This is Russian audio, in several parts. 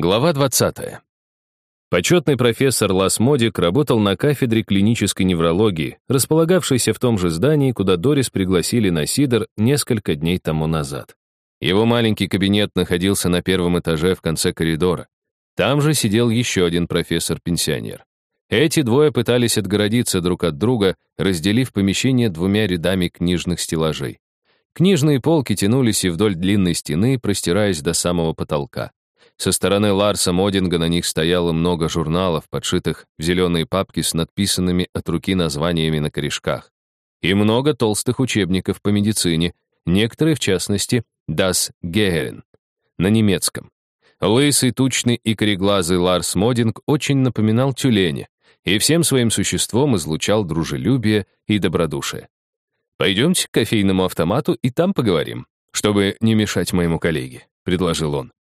Глава 20. Почетный профессор Лас Модик работал на кафедре клинической неврологии, располагавшейся в том же здании, куда Дорис пригласили на Сидор несколько дней тому назад. Его маленький кабинет находился на первом этаже в конце коридора. Там же сидел еще один профессор-пенсионер. Эти двое пытались отгородиться друг от друга, разделив помещение двумя рядами книжных стеллажей. Книжные полки тянулись и вдоль длинной стены, простираясь до самого потолка. Со стороны Ларса Модинга на них стояло много журналов, подшитых в зеленые папки с надписанными от руки названиями на корешках. И много толстых учебников по медицине, некоторые, в частности, «Das Gehirn» на немецком. Лысый, тучный и кореглазый Ларс Модинг очень напоминал тюленя и всем своим существом излучал дружелюбие и добродушие. «Пойдемте к кофейному автомату и там поговорим, чтобы не мешать моему коллеге», — предложил он.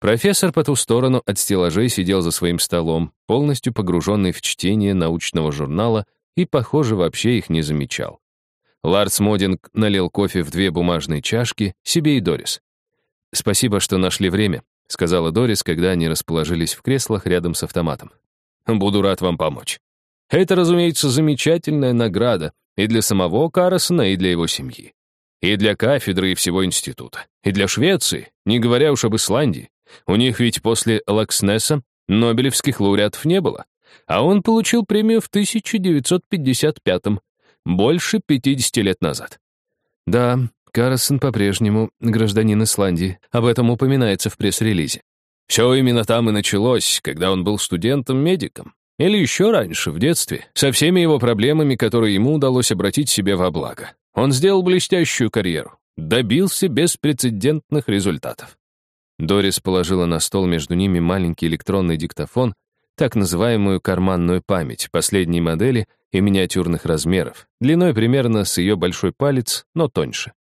Профессор по ту сторону от стеллажей сидел за своим столом, полностью погруженный в чтение научного журнала и, похоже, вообще их не замечал. Ларс Модинг налил кофе в две бумажные чашки себе и Дорис. «Спасибо, что нашли время», — сказала Дорис, когда они расположились в креслах рядом с автоматом. «Буду рад вам помочь. Это, разумеется, замечательная награда и для самого Карресона, и для его семьи. И для кафедры, и всего института. И для Швеции, не говоря уж об Исландии. У них ведь после Лакснесса Нобелевских лауреатов не было, а он получил премию в 1955-м, больше 50 лет назад. Да, Карсон по-прежнему гражданин Исландии, об этом упоминается в пресс-релизе. Все именно там и началось, когда он был студентом-медиком. Или еще раньше, в детстве, со всеми его проблемами, которые ему удалось обратить себе во благо. Он сделал блестящую карьеру, добился беспрецедентных результатов. Дорис положила на стол между ними маленький электронный диктофон, так называемую карманную память последней модели и миниатюрных размеров, длиной примерно с ее большой палец, но тоньше.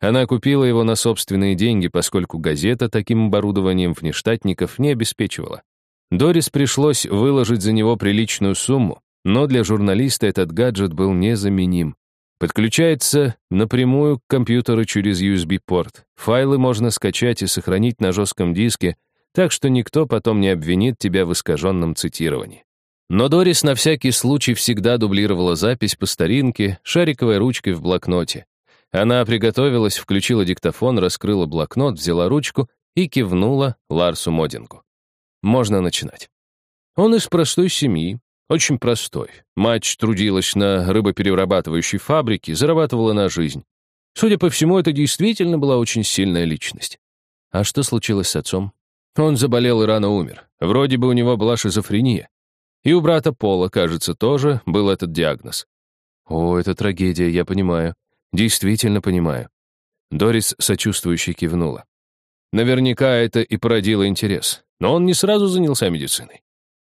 Она купила его на собственные деньги, поскольку газета таким оборудованием внештатников не обеспечивала. Дорис пришлось выложить за него приличную сумму, но для журналиста этот гаджет был незаменим. Подключается напрямую к компьютеру через USB-порт. Файлы можно скачать и сохранить на жестком диске, так что никто потом не обвинит тебя в искаженном цитировании. Но Дорис на всякий случай всегда дублировала запись по старинке, шариковой ручкой в блокноте. Она приготовилась, включила диктофон, раскрыла блокнот, взяла ручку и кивнула Ларсу Модингу. Можно начинать. Он из простой семьи, очень простой. Мать трудилась на рыбоперерабатывающей фабрике, зарабатывала на жизнь. Судя по всему, это действительно была очень сильная личность. А что случилось с отцом? Он заболел и рано умер. Вроде бы у него была шизофрения. И у брата Пола, кажется, тоже был этот диагноз. О, это трагедия, я понимаю. Действительно понимаю. Дорис сочувствующе кивнула. Наверняка это и породило интерес. Но он не сразу занялся медициной.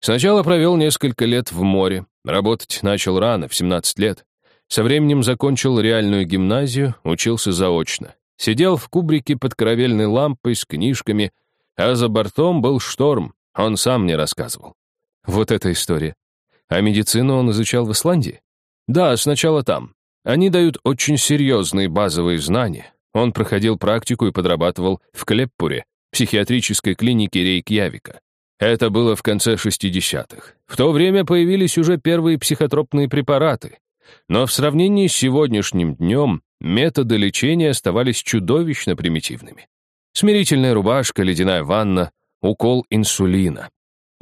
Сначала провел несколько лет в море, работать начал рано, в 17 лет. Со временем закончил реальную гимназию, учился заочно. Сидел в кубрике под корабельной лампой с книжками, а за бортом был шторм, он сам мне рассказывал. Вот эта история. А медицину он изучал в Исландии? Да, сначала там. Они дают очень серьезные базовые знания. Он проходил практику и подрабатывал в Клеппуре, психиатрической клинике Рейкьявика. Это было в конце 60-х. В то время появились уже первые психотропные препараты. Но в сравнении с сегодняшним днем методы лечения оставались чудовищно примитивными. Смирительная рубашка, ледяная ванна, укол инсулина.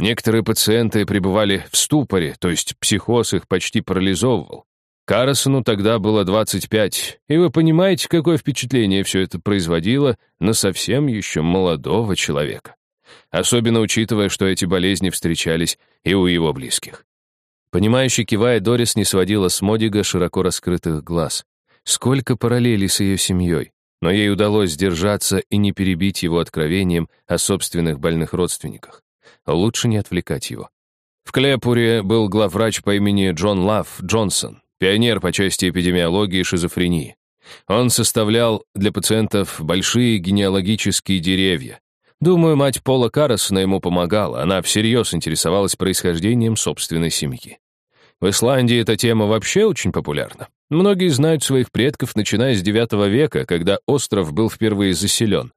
Некоторые пациенты пребывали в ступоре, то есть психоз их почти парализовывал. Карресону тогда было 25, и вы понимаете, какое впечатление все это производило на совсем еще молодого человека особенно учитывая, что эти болезни встречались и у его близких. Понимающе кивая, Дорис не сводила с Модига широко раскрытых глаз. Сколько параллелей с ее семьей, но ей удалось сдержаться и не перебить его откровением о собственных больных родственниках. Лучше не отвлекать его. В Клепуре был главврач по имени Джон Лав Джонсон, пионер по части эпидемиологии шизофрении. Он составлял для пациентов большие генеалогические деревья, Думаю, мать Пола Карресона ему помогала, она всерьез интересовалась происхождением собственной семьи. В Исландии эта тема вообще очень популярна. Многие знают своих предков, начиная с IX века, когда остров был впервые заселен.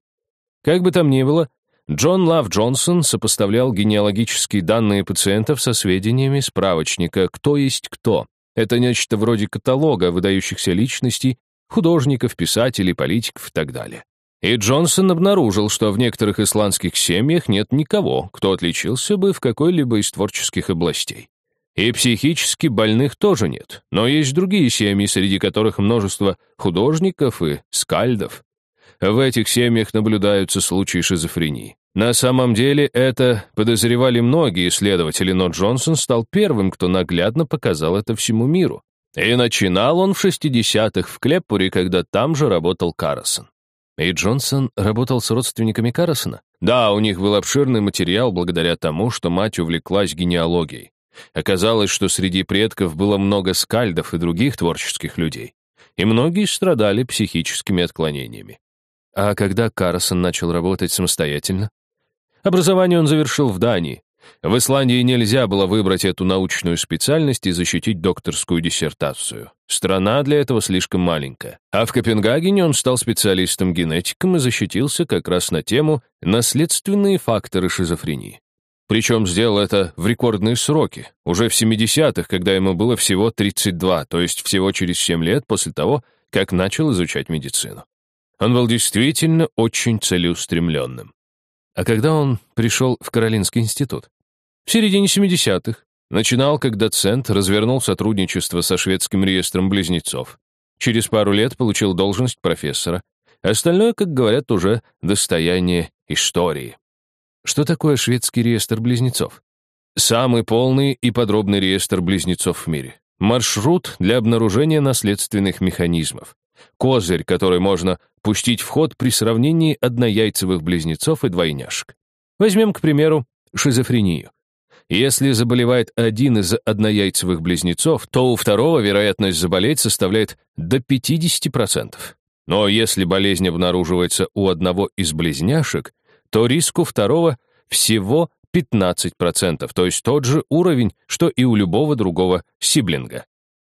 Как бы там ни было, Джон Лав Джонсон сопоставлял генеалогические данные пациентов со сведениями справочника «Кто есть кто». Это нечто вроде каталога выдающихся личностей, художников, писателей, политиков и так далее. И Джонсон обнаружил, что в некоторых исландских семьях нет никого, кто отличился бы в какой-либо из творческих областей. И психически больных тоже нет, но есть другие семьи, среди которых множество художников и скальдов. В этих семьях наблюдаются случаи шизофрении. На самом деле это подозревали многие исследователи, но Джонсон стал первым, кто наглядно показал это всему миру. И начинал он в 60-х в Клеппуре, когда там же работал Карсон. И Джонсон работал с родственниками Каррисона? Да, у них был обширный материал благодаря тому, что мать увлеклась генеалогией. Оказалось, что среди предков было много скальдов и других творческих людей. И многие страдали психическими отклонениями. А когда Карсон начал работать самостоятельно? Образование он завершил в Дании. В Исландии нельзя было выбрать эту научную специальность и защитить докторскую диссертацию. Страна для этого слишком маленькая. А в Копенгагене он стал специалистом-генетиком и защитился как раз на тему «Наследственные факторы шизофрении». Причем сделал это в рекордные сроки, уже в 70-х, когда ему было всего 32, то есть всего через 7 лет после того, как начал изучать медицину. Он был действительно очень целеустремленным. А когда он пришел в Каролинский институт? В середине 70-х. Начинал как доцент, развернул сотрудничество со шведским реестром близнецов. Через пару лет получил должность профессора. Остальное, как говорят, уже достояние истории. Что такое шведский реестр близнецов? Самый полный и подробный реестр близнецов в мире. Маршрут для обнаружения наследственных механизмов. Козырь, который можно пустить в ход при сравнении однояйцевых близнецов и двойняшек. Возьмем, к примеру, шизофрению. Если заболевает один из однояйцевых близнецов, то у второго вероятность заболеть составляет до 50%. Но если болезнь обнаруживается у одного из близняшек, то риск у второго всего 15%, то есть тот же уровень, что и у любого другого сиблинга.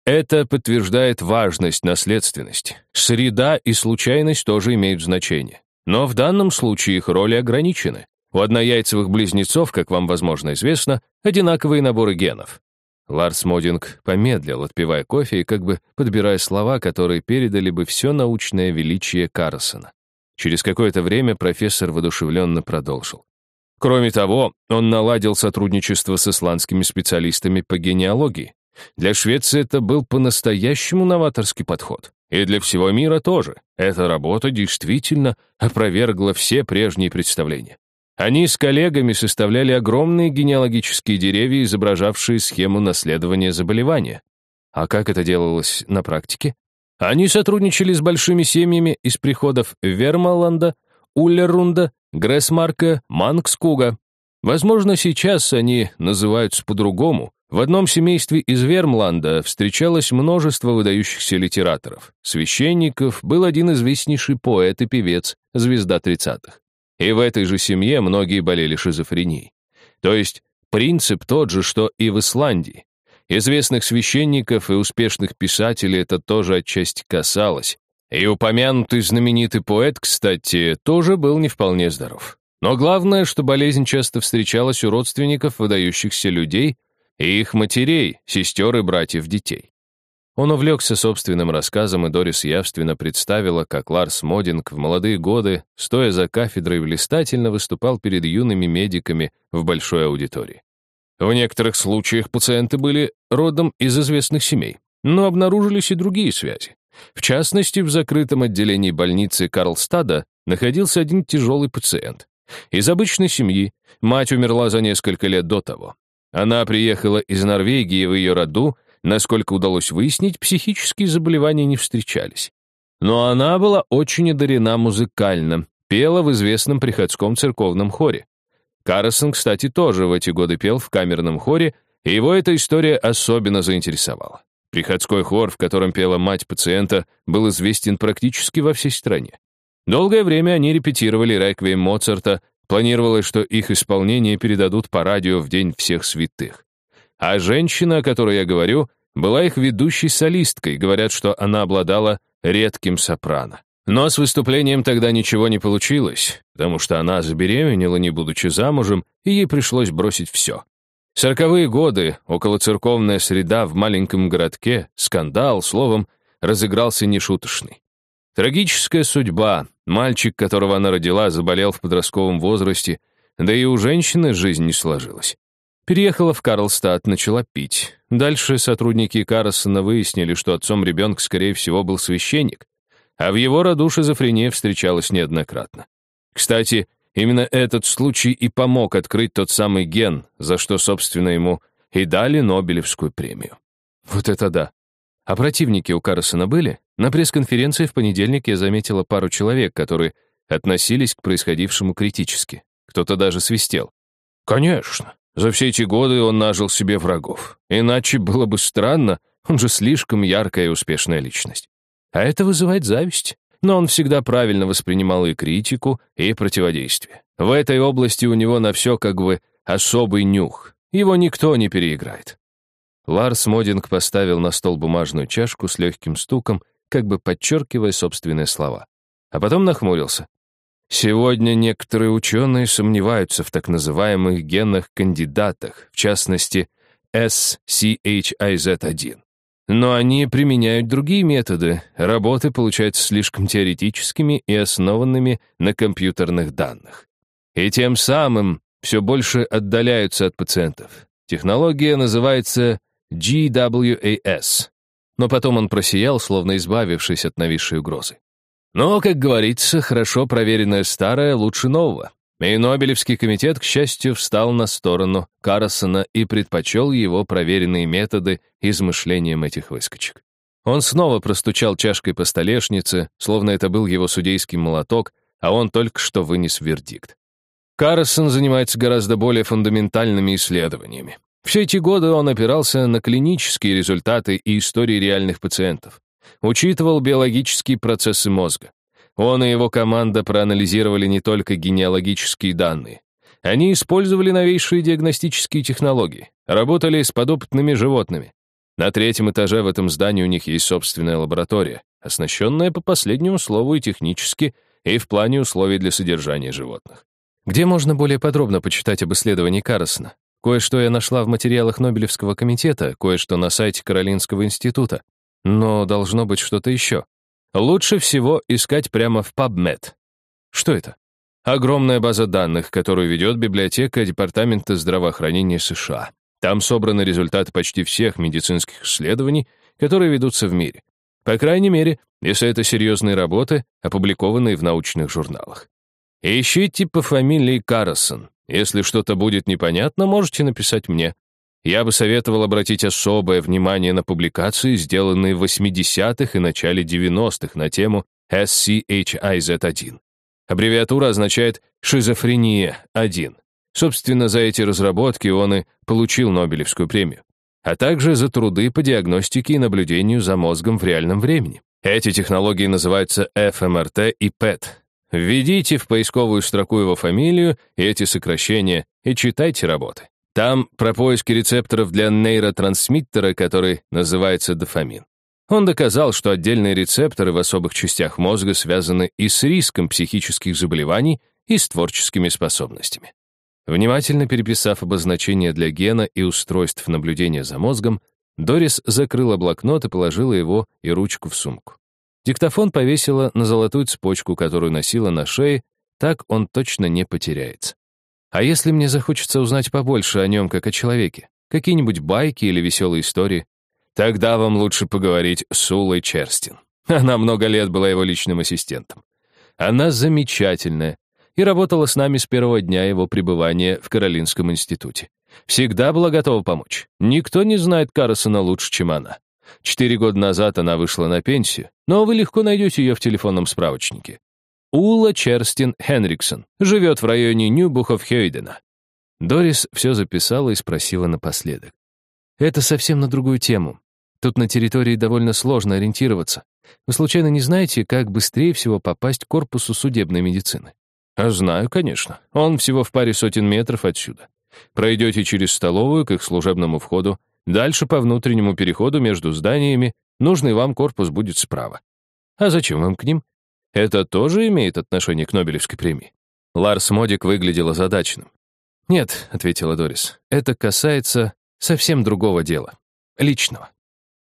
Это подтверждает важность наследственности. Среда и случайность тоже имеют значение. Но в данном случае их роли ограничены. У однояйцевых близнецов, как вам, возможно, известно, одинаковые наборы генов. Ларс Модинг помедлил, отпивая кофе и как бы подбирая слова, которые передали бы все научное величие Карсона. Через какое-то время профессор воодушевленно продолжил. Кроме того, он наладил сотрудничество с исландскими специалистами по генеалогии. Для Швеции это был по-настоящему новаторский подход. И для всего мира тоже. Эта работа действительно опровергла все прежние представления. Они с коллегами составляли огромные генеалогические деревья, изображавшие схему наследования заболевания. А как это делалось на практике? Они сотрудничали с большими семьями из приходов Вермаланда, Уллерунда, Грессмарка, Манкскуга. Возможно, сейчас они называются по-другому, в одном семействе из Вермланда встречалось множество выдающихся литераторов. Священников был один известнейший поэт и певец, звезда 30-х. И в этой же семье многие болели шизофренией. То есть принцип тот же, что и в Исландии. Известных священников и успешных писателей это тоже отчасти касалось. И упомянутый знаменитый поэт, кстати, тоже был не вполне здоров. Но главное, что болезнь часто встречалась у родственников выдающихся людей — и их матерей, сестер и братьев детей. Он увлекся собственным рассказом, и Дорис явственно представила, как Ларс Модинг в молодые годы, стоя за кафедрой, блистательно выступал перед юными медиками в большой аудитории. В некоторых случаях пациенты были родом из известных семей, но обнаружились и другие связи. В частности, в закрытом отделении больницы Карлстада находился один тяжелый пациент. Из обычной семьи мать умерла за несколько лет до того. Она приехала из Норвегии в ее роду, насколько удалось выяснить, психические заболевания не встречались. Но она была очень одарена музыкально, пела в известном приходском церковном хоре. Карсон, кстати, тоже в эти годы пел в камерном хоре, и его эта история особенно заинтересовала. Приходской хор, в котором пела мать пациента, был известен практически во всей стране. Долгое время они репетировали реквием Моцарта Планировалось, что их исполнение передадут по радио в День всех святых. А женщина, о которой я говорю, была их ведущей солисткой, говорят, что она обладала редким сопрано. Но с выступлением тогда ничего не получилось, потому что она забеременела, не будучи замужем, и ей пришлось бросить все. Сороковые годы, околоцерковная среда в маленьком городке, скандал, словом, разыгрался нешуточный. Трагическая судьба, мальчик, которого она родила, заболел в подростковом возрасте, да и у женщины жизнь не сложилась. Переехала в Карлстад, начала пить. Дальше сотрудники Карлсона выяснили, что отцом ребенка, скорее всего, был священник а в его роду шизофрения встречалась неоднократно. Кстати, именно этот случай и помог открыть тот самый ген, за что, собственно, ему и дали Нобелевскую премию. Вот это да. А противники у Карсона были? На пресс-конференции в понедельник я заметила пару человек, которые относились к происходившему критически. Кто-то даже свистел. Конечно. За все эти годы он нажил себе врагов. Иначе было бы странно, он же слишком яркая и успешная личность. А это вызывает зависть. Но он всегда правильно воспринимал и критику, и противодействие. В этой области у него на все как бы особый нюх. Его никто не переиграет. Ларс Модинг поставил на стол бумажную чашку с легким стуком, как бы подчеркивая собственные слова. А потом нахмурился. Сегодня некоторые ученые сомневаются в так называемых генных кандидатах, в частности, SCHIZ1. Но они применяют другие методы. Работы получаются слишком теоретическими и основанными на компьютерных данных. И тем самым все больше отдаляются от пациентов. Технология называется GWAS. Но потом он просиял, словно избавившись от нависшей угрозы. Но, как говорится, хорошо проверенное старое лучше нового. И Нобелевский комитет, к счастью, встал на сторону Карсона и предпочел его проверенные методы измышлением этих выскочек. Он снова простучал чашкой по столешнице, словно это был его судейский молоток, а он только что вынес вердикт. Карсон занимается гораздо более фундаментальными исследованиями. Все эти годы он опирался на клинические результаты и истории реальных пациентов. Учитывал биологические процессы мозга. Он и его команда проанализировали не только генеалогические данные. Они использовали новейшие диагностические технологии, работали с подопытными животными. На третьем этаже в этом здании у них есть собственная лаборатория, оснащенная по последнему слову и технически, и в плане условий для содержания животных. Где можно более подробно почитать об исследовании Карресона? Кое-что я нашла в материалах Нобелевского комитета, кое-что на сайте Каролинского института. Но должно быть что-то еще. Лучше всего искать прямо в PubMed. Что это? Огромная база данных, которую ведет библиотека Департамента здравоохранения США. Там собраны результаты почти всех медицинских исследований, которые ведутся в мире. По крайней мере, если это серьезные работы, опубликованные в научных журналах. Ищите по фамилии Карсон. Если что-то будет непонятно, можете написать мне. Я бы советовал обратить особое внимание на публикации, сделанные в 80-х и начале 90-х на тему SCHIZ1. Аббревиатура означает «шизофрения-1». Собственно, за эти разработки он и получил Нобелевскую премию, а также за труды по диагностике и наблюдению за мозгом в реальном времени. Эти технологии называются fMRT и PET. Введите в поисковую строку его фамилию и эти сокращения и читайте работы. Там про поиски рецепторов для нейротрансмиттера, который называется дофамин. Он доказал, что отдельные рецепторы в особых частях мозга связаны и с риском психических заболеваний, и с творческими способностями. Внимательно переписав обозначения для гена и устройств наблюдения за мозгом, Дорис закрыла блокнот и положила его и ручку в сумку. Диктофон повесила на золотую цепочку, которую носила на шее, так он точно не потеряется. А если мне захочется узнать побольше о нем, как о человеке? Какие-нибудь байки или веселые истории? Тогда вам лучше поговорить с Улой Черстин. Она много лет была его личным ассистентом. Она замечательная и работала с нами с первого дня его пребывания в Каролинском институте. Всегда была готова помочь. Никто не знает Каррисона лучше, чем она. Четыре года назад она вышла на пенсию, но вы легко найдете ее в телефонном справочнике. Ула Черстин Хенриксон. Живет в районе Ньюбухов-Хейдена. Дорис все записала и спросила напоследок. Это совсем на другую тему. Тут на территории довольно сложно ориентироваться. Вы случайно не знаете, как быстрее всего попасть к корпусу судебной медицины? А знаю, конечно. Он всего в паре сотен метров отсюда. Пройдете через столовую к их служебному входу, дальше по внутреннему переходу между зданиями, нужный вам корпус будет справа. А зачем вам к ним? Это тоже имеет отношение к Нобелевской премии? Ларс Модик выглядел озадаченным. «Нет», — ответила Дорис, — «это касается совсем другого дела. Личного».